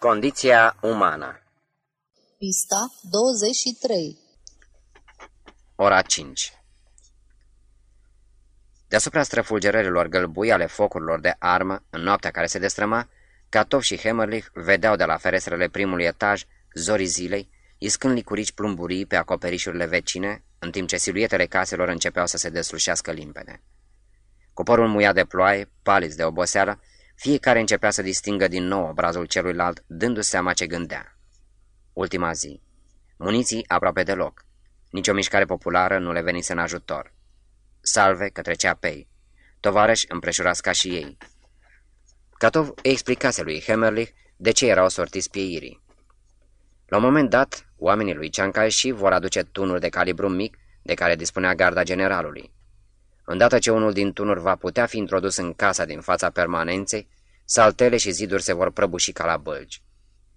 Condiția umană. Pista 23 Ora 5 Deasupra străfulgerărilor gălbui ale focurilor de armă, în noaptea care se destrăma, Catov și Hemmerlich vedeau de la ferestrele primului etaj zorii zilei, iscând licurici plumburii pe acoperișurile vecine, în timp ce siluetele caselor începeau să se deslușească limpede. Cu părul muiat de ploaie, paliți de oboseală, fiecare începea să distingă din nou obrazul celuilalt, dându-se seama ce gândea. Ultima zi. Muniții aproape deloc. Nici o mișcare populară nu le venise în ajutor. Salve că trecea pe ei. Tovarăși împreșurați ca și ei. Catov îi explicase lui Hemmerlich de ce erau sortiți pieirii. La un moment dat, oamenii lui și vor aduce tunuri de calibru mic de care dispunea garda generalului. Îndată ce unul din tunuri va putea fi introdus în casa din fața permanenței, saltele și ziduri se vor prăbuși ca la bălgi.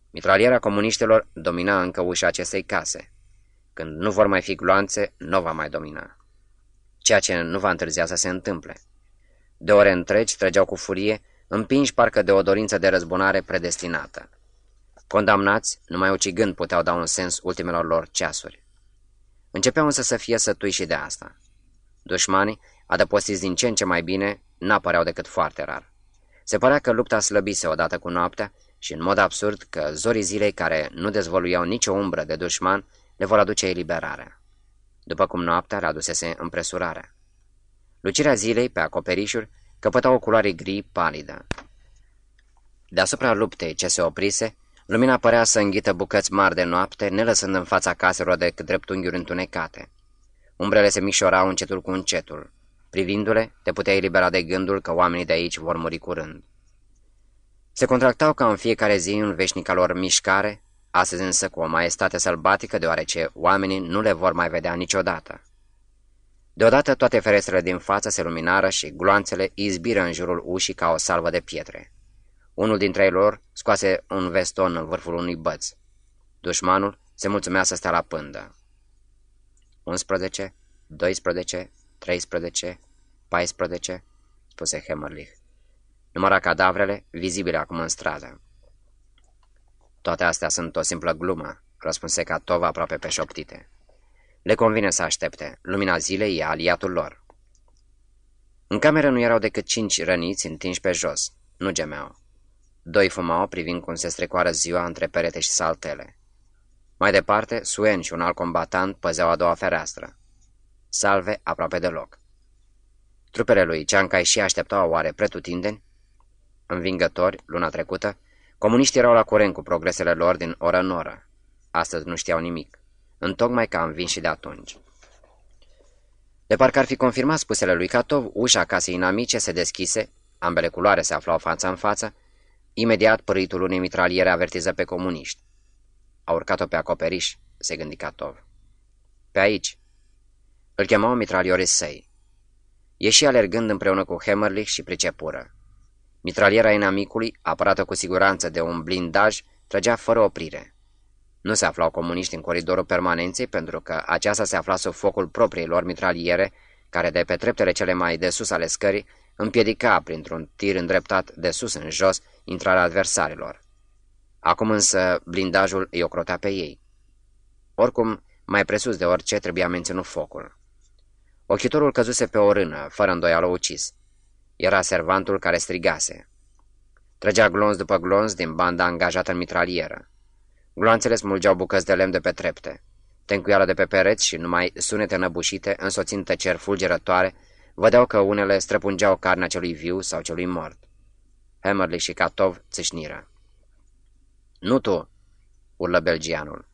Mitraliera comuniștilor domina încă ușa acestei case. Când nu vor mai fi gloanțe, nu va mai domina. Ceea ce nu va întârzia să se întâmple. De ore întregi trăgeau cu furie, împinși parcă de o dorință de răzbunare predestinată. Condamnați, numai ucigând puteau da un sens ultimelor lor ceasuri. Începeau însă să fie sătui și de asta. Dușmanii, adăpostiți din ce în ce mai bine, n-apăreau decât foarte rar. Se părea că lupta slăbise odată cu noaptea și în mod absurd că zorii zilei care nu dezvoluiau nicio umbră de dușman le vor aduce eliberarea. După cum noaptea le adusese împresurarea. Lucirea zilei pe acoperișuri căpăta o culoare gri palidă. Deasupra luptei ce se oprise, lumina părea să înghită bucăți mari de noapte, ne lăsând în fața caselor decât dreptunghiuri întunecate. Umbrele se mișorau încetul cu încetul. Privindu-le, te puteai elibera de gândul că oamenii de aici vor muri curând. Se contractau ca în fiecare zi în veșnica lor mișcare, astăzi însă cu o maestate sălbatică, deoarece oamenii nu le vor mai vedea niciodată. Deodată toate ferestrele din față se luminară și gloanțele izbiră în jurul ușii ca o salvă de pietre. Unul dintre ei lor scoase un veston în vârful unui băț. Dușmanul se mulțumea să stea la pândă. 11, 12, 13, 14, spuse Hemmerlich. Număra cadavrele, vizibile acum în stradă. Toate astea sunt o simplă glumă, răspunse Catova aproape pe șoptite. Le convine să aștepte. Lumina zilei e aliatul lor. În cameră nu erau decât cinci răniți întinși pe jos. Nu gemeau. Doi fumau, privind cum se strecoară ziua între perete și saltele. Mai departe, Suen și un alt combatant păzeau a doua fereastră. Salve aproape deloc. Trupele lui Ciancai și așteptau oare pretutindeni? Învingători, luna trecută, comuniștii erau la curent cu progresele lor din oră în oră. Astăzi nu știau nimic, întocmai ca învins și de atunci. De parcă ar fi confirmat spusele lui Catov, ușa casei inamice se deschise, ambele culoare se aflau față în față, imediat păritul unei mitraliere avertiză pe comuniști. A urcat-o pe acoperiș, se gândi Catov. Pe aici. Îl chemau mitraliorii săi. Ieși alergând împreună cu Hemmerlich și pricepură. Mitraliera inamicului, apărată cu siguranță de un blindaj, trăgea fără oprire. Nu se aflau comuniști în coridorul permanenței pentru că aceasta se afla sub focul propriilor mitraliere, care de pe treptele cele mai de sus ale scării împiedica printr-un tir îndreptat de sus în jos intrarea adversarilor. Acum însă blindajul îi ocrotea pe ei. Oricum, mai presus de orice trebuia menținut focul. Ochitorul căzuse pe o rână, fără îndoială ucis. Era servantul care strigase. Trăgea glonț după glonț din banda angajată în mitralieră. Gloanțele smulgeau bucăți de lemn de pe trepte. Tencuială de pe pereți și numai sunete năbușite, însoțind tăceri fulgerătoare, vădeau că unele străpungeau carnea celui viu sau celui mort. Hammerlich și Katov țâșniră. Nu tu!" urlă belgianul.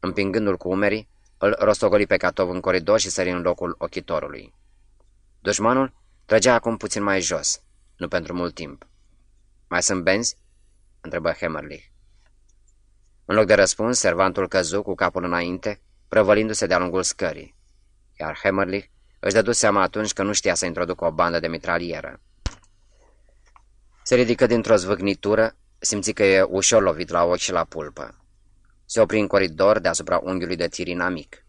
Împingându-l cu umerii, îl rostogoli pe Catov în coridor și sări în locul ochitorului. Dușmanul trăgea acum puțin mai jos, nu pentru mult timp. Mai sunt benzi?" întrebă Hemmerlich. În loc de răspuns, servantul căzu cu capul înainte, prăvălindu-se de-a lungul scării, iar Hemmerlich își dădu seama atunci că nu știa să introducă o bandă de mitralieră. Se ridică dintr-o zvâgnitură, simți că e ușor lovit la ochi și la pulpă. Se opri în coridor deasupra unghiului de tir inamic.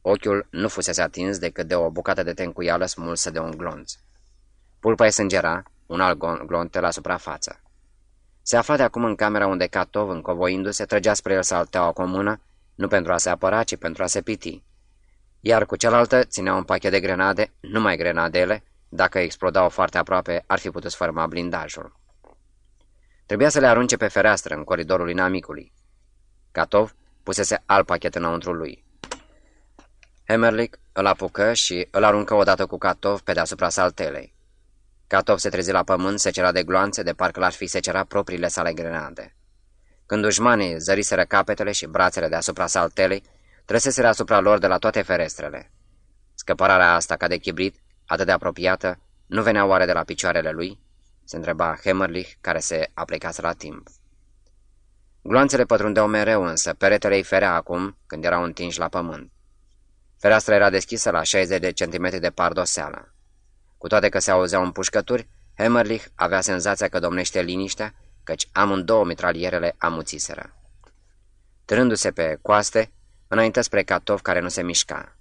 Ochiul nu fusese atins decât de o bucată de tencuială smulsă de un glonț. Pulpa îi sângera, un alt glonte la suprafață. Se afla de acum în camera unde Catov, încovoindu-se, trăgea spre el salteaua cu o mână, nu pentru a se apăra, ci pentru a se piti. Iar cu cealaltă ținea un pachet de grenade, numai grenadele, dacă explodau foarte aproape, ar fi putut sfărma blindajul. Trebuia să le arunce pe fereastră, în coridorul inamicului. Catov pusese alt pachet înăuntru lui. Hemerlich îl apucă și îl aruncă odată cu Catov pe deasupra saltelei. Catov se trezi la pământ, se cera de gloanțe, de parcă l-ar fi cera propriile sale grenade. Când dușmanii zăriseră capetele și brațele deasupra saltelei, trăseseră asupra lor de la toate ferestrele. Scăpărarea asta ca de chibrit, atât de apropiată, nu venea oare de la picioarele lui? Se întreba Hemerlich, care se aplicase la timp. Gloanțele pătrundeau mereu, însă peretele îi ferea acum, când erau întinși la pământ. Fereastra era deschisă la 60 de centimetri de pardoseală. Cu toate că se auzeau împușcături, Hemerlich avea senzația că domnește liniștea, căci amândouă mitralierele amuțiseră. Trându-se pe coaste, înainte spre Catov care nu se mișca.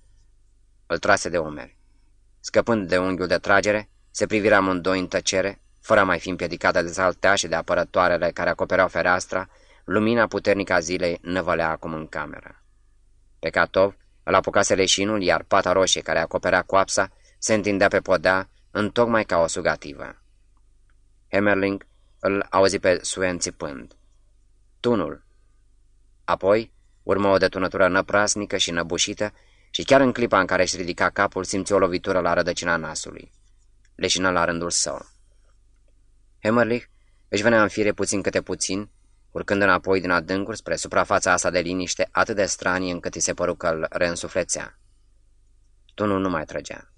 Îl trase de umeri. Scăpând de unghiul de tragere, se privirea amândoi în tăcere, fără a mai fi împiedicată de saltea și de apărătoarele care acopereau fereastra, lumina puternică a zilei năvălea acum în cameră. Pe Catov îl apucase leșinul, iar pata roșie care acoperea coapsa se întindea pe podea, întocmai ca o sugativă. Hemerling îl auzi pe Suen țipând. Tunul. Apoi urmă o detunătură năprasnică și năbușită și chiar în clipa în care își ridica capul simți o lovitură la rădăcina nasului. Leșină la rândul său. Hemerlich își venea în fire puțin câte puțin, urcând înapoi din adâncuri spre suprafața asta de liniște atât de stranie încât îi se păru că îl reînsuflețea. Tunul nu mai trăgea.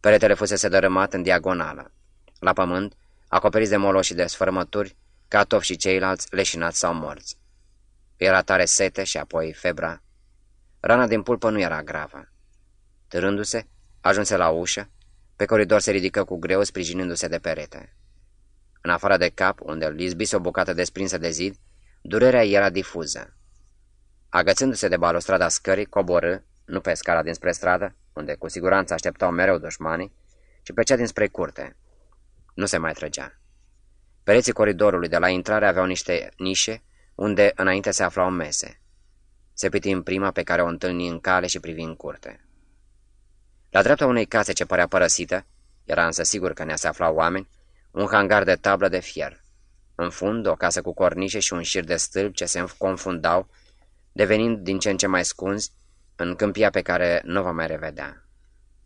Peretele fusese dărâmat în diagonală. La pământ, acoperiți de molo și de sfărmături, Catov și ceilalți leșinați sau morți. Era tare sete și apoi febra. Rana din pulpă nu era gravă. Târându-se, ajunse la ușă, pe coridor se ridică cu greu sprijinindu-se de perete. În afară de cap, unde îl izbise o bucată desprinsă de zid, durerea era difuză. Agățându-se de balustrada scării, coborâ, nu pe scara dinspre stradă, unde cu siguranță așteptau mereu dușmanii, ci pe cea dinspre curte. Nu se mai trăgea. Pereții coridorului de la intrare aveau niște nișe, unde înainte se aflau mese. Se piti în prima pe care o întâlni în cale și privi în curte. La dreapta unei case ce părea părăsită, era însă sigur că ne se aflau oameni, un hangar de tablă de fier. În fund, o casă cu cornișe și un șir de stâlpi ce se confundau, devenind din ce în ce mai scunzi, în câmpia pe care nu va mai revedea.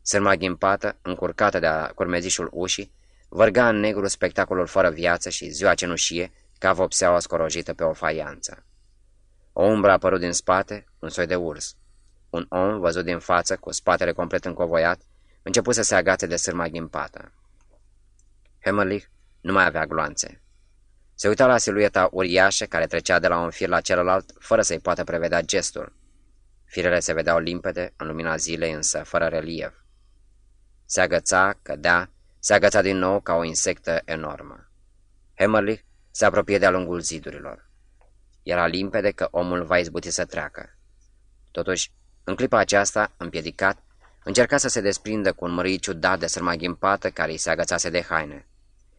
Sârma ghimpată, încurcată de-a curmezișul ușii, vărga în negru spectacolul fără viață și ziua cenușie, ca vopseaua scorojită pe o faianță. O umbră a apărut din spate, un soi de urs. Un om, văzut din față, cu spatele complet încovoiat, început să se agațe de sârma ghimpată. Hemmerlich nu mai avea gloanțe. Se uita la silueta uriașă care trecea de la un fir la celălalt, fără să-i poată prevedea gestul. Firele se vedeau limpede, în lumina zilei, însă fără relief. Se agăța, cădea, se agăța din nou ca o insectă enormă. Hemmerlich se apropie de-a lungul zidurilor. Era limpede că omul va izbuti să treacă. Totuși, în clipa aceasta, împiedicat, încerca să se desprindă cu un mării ciudat de sârma ghimpată care îi se agățase de haine.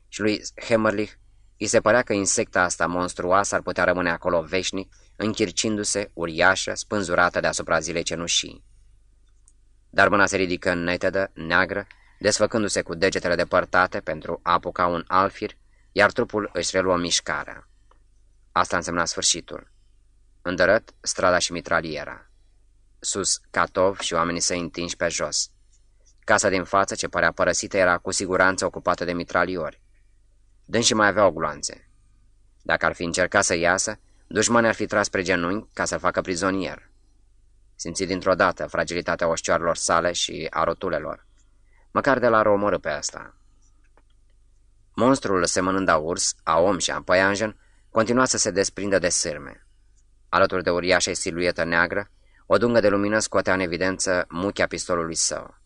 Și lui Hemmerlich îi se părea că insecta asta monstruoasă ar putea rămâne acolo veșnic, închircindu-se, uriașă, spânzurată deasupra zilei cenușii. Dar mâna se ridică netedă, neagră, desfăcându-se cu degetele depărtate pentru a apuca un alfir, iar trupul își reluă mișcarea. Asta însemna sfârșitul. Îndărăt, strada și mitraliera. Sus, Catov și oamenii săi întinși pe jos. Casa din față, ce părea părăsită, era cu siguranță ocupată de mitraliori. Dânsii mai aveau gloanțe. Dacă ar fi încercat să iasă, dușmanii ar fi tras spre genunchi ca să facă prizonier. Simți dintr-o dată fragilitatea oșcioarelor sale și a rotulelor. Măcar de la romoră pe asta. Monstrul semănând a urs, a om și a păianjen, continua să se desprindă de sârme. Alături de uriașa siluetă neagră, o dungă de lumină scotea în evidență muchea pistolului său.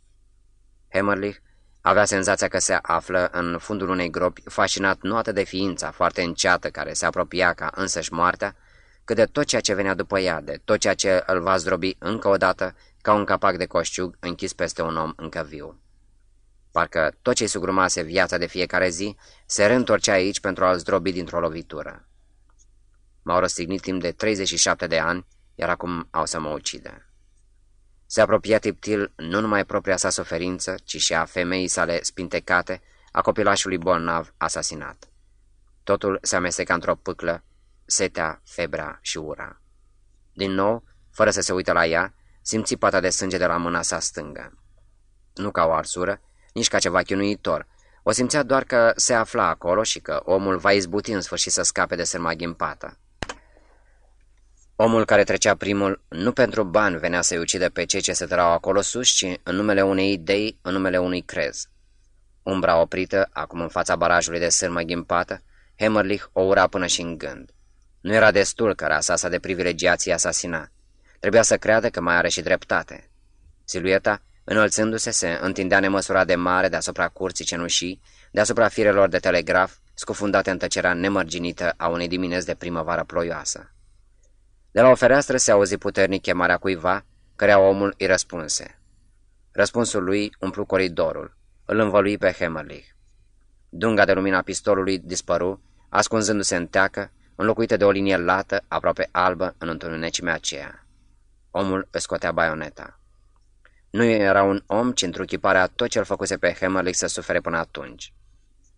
Hemmerlich avea senzația că se află în fundul unei gropi, fascinat nu atât de ființa foarte înceată care se apropia ca însăși moartea, cât de tot ceea ce venea după ea, de tot ceea ce îl va zdrobi încă o dată ca un capac de coșciug închis peste un om încă viu. Parcă tot ce-i sugrumase viața de fiecare zi se reîntorcea aici pentru a-l zdrobi dintr-o lovitură. M-au răstignit timp de 37 de ani, iar acum au să mă ucidă. Se apropia tiptil nu numai propria sa suferință, ci și a femeii sale spintecate, a copilașului bolnav asasinat. Totul se amesteca într-o pâclă, setea, febra și ura. Din nou, fără să se uită la ea, simți pata de sânge de la mâna sa stângă. Nu ca o arsură, nici ca ceva chinuitor. O simțea doar că se afla acolo și că omul va izbuti în sfârșit să scape de sârma ghimpată. Omul care trecea primul nu pentru bani venea să-i ucide pe cei ce se tărau acolo sus, ci în numele unei idei, în numele unui crez. Umbra oprită, acum în fața barajului de sârmă ghimpată, Hemmerlich o ura până și în gând. Nu era destul că rasa sa de privilegiații asasina. Trebuia să creadă că mai are și dreptate. Silueta, înălțându-se, se întindea nemăsurat de mare deasupra curții cenușii, deasupra firelor de telegraf, scufundate în tăcerea nemărginită a unei dimineți de primăvară ploioasă. De la o fereastră se auzi puternic chemarea cuiva, cărea omul îi răspunse. Răspunsul lui umplu coridorul, îl învălui pe Hemmerlich. Dunga de lumina pistolului dispăru, ascunzându-se în teacă, înlocuită de o linie lată, aproape albă, în întunecimea aceea. Omul își scotea baioneta. Nu era un om, ci întruchiparea tot ce-l făcuse pe Hemmerlich să sufere până atunci.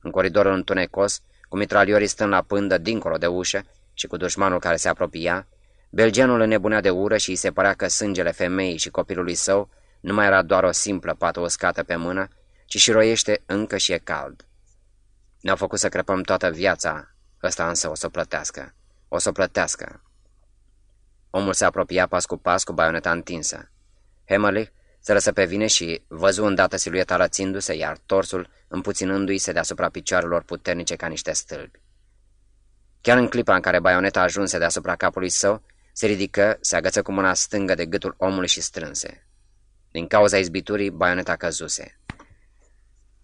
În coridorul întunecos, cu mitraliorii stând la pândă dincolo de ușă și cu dușmanul care se apropia, belgianul înnebunea de ură și îi se părea că sângele femeii și copilului său nu mai era doar o simplă pată uscată pe mână, ci și roiește încă și e cald. Ne-au făcut să crăpăm toată viața, ăsta însă o să o plătească. O să o plătească. Omul se apropia pas cu pas cu baioneta întinsă. Hemmerlich se lăsă pe vine și văzu îndată silueta rățindu-se, iar torsul împuținându-i se deasupra picioarelor puternice ca niște stâlpi. Chiar în clipa în care baioneta ajunse deasupra capului său, se ridică, se agăță cu mâna stângă de gâtul omului și strânse. Din cauza izbiturii, baioneta căzuse.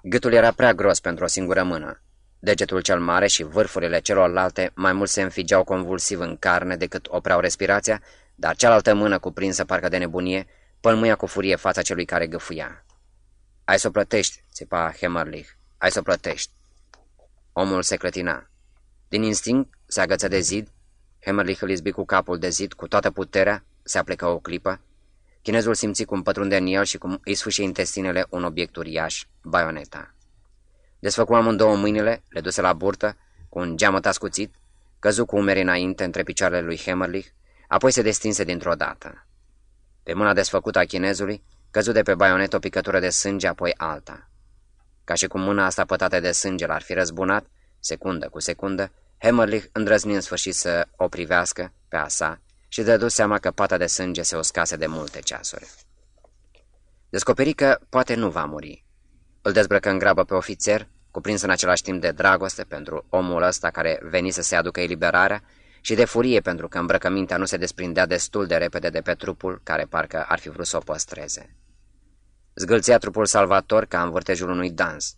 Gâtul era prea gros pentru o singură mână. Degetul cel mare și vârfurile celorlalte mai mult se înfigeau convulsiv în carne decât opreau respirația, dar cealaltă mână, cuprinsă parcă de nebunie, pălmuia cu furie fața celui care gâfâia. Ai să o plătești, țipa Hemmerlich. Ai să o plătești. Omul se clătina. Din instinct se agăță de zid. Hemmerlich îl izbi cu capul de zid cu toată puterea, se aplecă o clipă. Chinezul simți cum pătrunde în el și cum îi sfâșie intestinele un obiect uriaș, baioneta. Desfăcu amândouă mâinile, le duse la burtă, cu un geamăt ascuțit, căzu cu umerii înainte între picioarele lui Hemmerlich, apoi se destinse dintr-o dată. Pe mâna desfăcută a chinezului, căzu de pe baionet o picătură de sânge, apoi alta. Ca și cum mâna asta pătată de sânge l-ar fi răzbunat, secundă cu secundă, Hemmerlich îndrăzni în sfârșit să o privească pe a sa și dădu seama că pata de sânge se uscase de multe ceasuri. Descoperi că poate nu va muri. Îl dezbrăcă în grabă pe ofițer, cuprins în același timp de dragoste pentru omul ăsta care veni să se aducă eliberarea și de furie pentru că îmbrăcămintea nu se desprindea destul de repede de pe trupul care parcă ar fi vrut să o păstreze. Zgâlțea trupul salvator ca în vârtejul unui dans.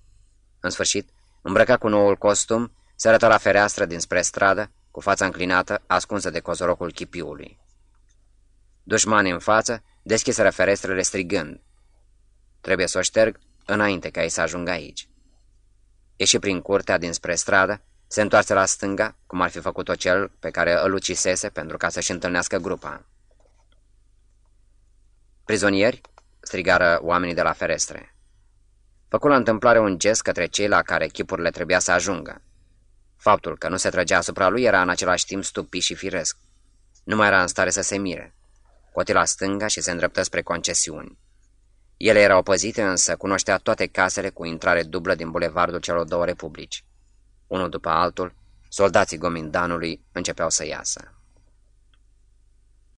În sfârșit, îmbrăca cu noul costum, se arătă la fereastră dinspre stradă, cu fața înclinată, ascunsă de cozorocul chipiului. Dușmanii în față deschiseră ferestrele strigând. Trebuie să o șterg înainte ca ei să ajungă aici. Ieși prin curtea dinspre stradă, se întoarce la stânga, cum ar fi făcut-o cel pe care îl ucisese pentru ca să-și întâlnească grupa. Prizonieri, strigară oamenii de la ferestre. Făcu la întâmplare un gest către cei la care chipurile trebuia să ajungă. Faptul că nu se trăgea asupra lui era în același timp stupid și firesc. Nu mai era în stare să se mire. Coti la stânga și se îndreptă spre concesiuni. Ele erau păzite, însă cunoștea toate casele cu intrare dublă din bulevardul celor două republici. Unul după altul, soldații gomindanului începeau să iasă.